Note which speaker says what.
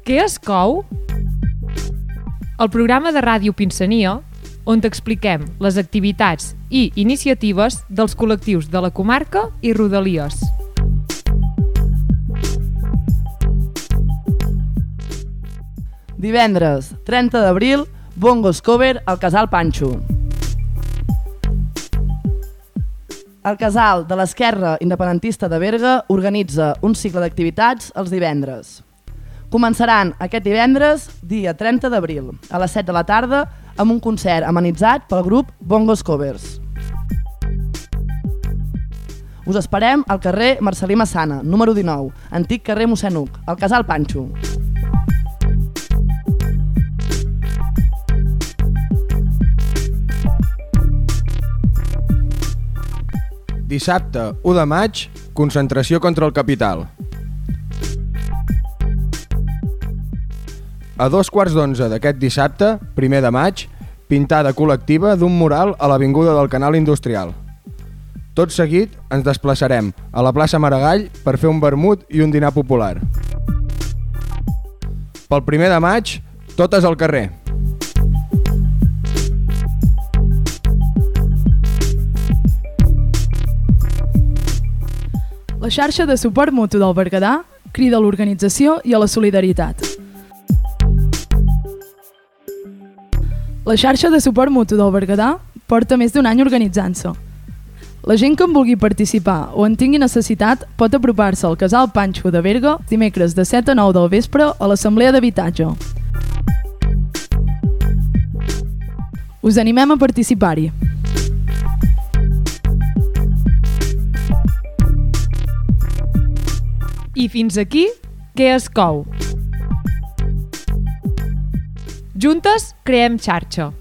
Speaker 1: Què es cou? El programa de ràdio Pinsania, on t'expliquem les activitats i iniciatives dels col·lectius de la comarca i Rodalies.
Speaker 2: Divendres, 30 d'abril, Bongos Cover al Casal Panxo. El Casal de l'Esquerra Independentista de Berga organitza un cicle d'activitats els divendres. Començaran aquest divendres, dia 30 d'abril, a les 7 de la tarda, amb un concert amenitzat pel grup Bongos Covers. Us esperem al carrer Marcelí Massana, número 19, antic carrer Mossenuc, al Casal Panxo.
Speaker 3: Dissabte, 1 de maig, concentració contra el capital. A dos quarts d'onze d'aquest dissabte, primer de maig, pintada col·lectiva d'un mural a l'Avinguda del Canal Industrial. Tot seguit ens desplaçarem a la plaça Maragall per fer un vermut i un dinar popular. Pel primer de maig, totes al carrer.
Speaker 4: La xarxa de suport mutu del Berguedà crida a l'organització i a la solidaritat. La xarxa de suport mutu del Berguedà porta més d'un any organitzant-se. La gent que en vulgui participar o en tingui necessitat pot apropar-se al Casal Panxo de Berga dimecres de 7 a 9 del vespre a l'Assemblea d'Habitatge. Us animem a participar-hi.
Speaker 1: I fins aquí, què es cou? Juntes creem xarxa.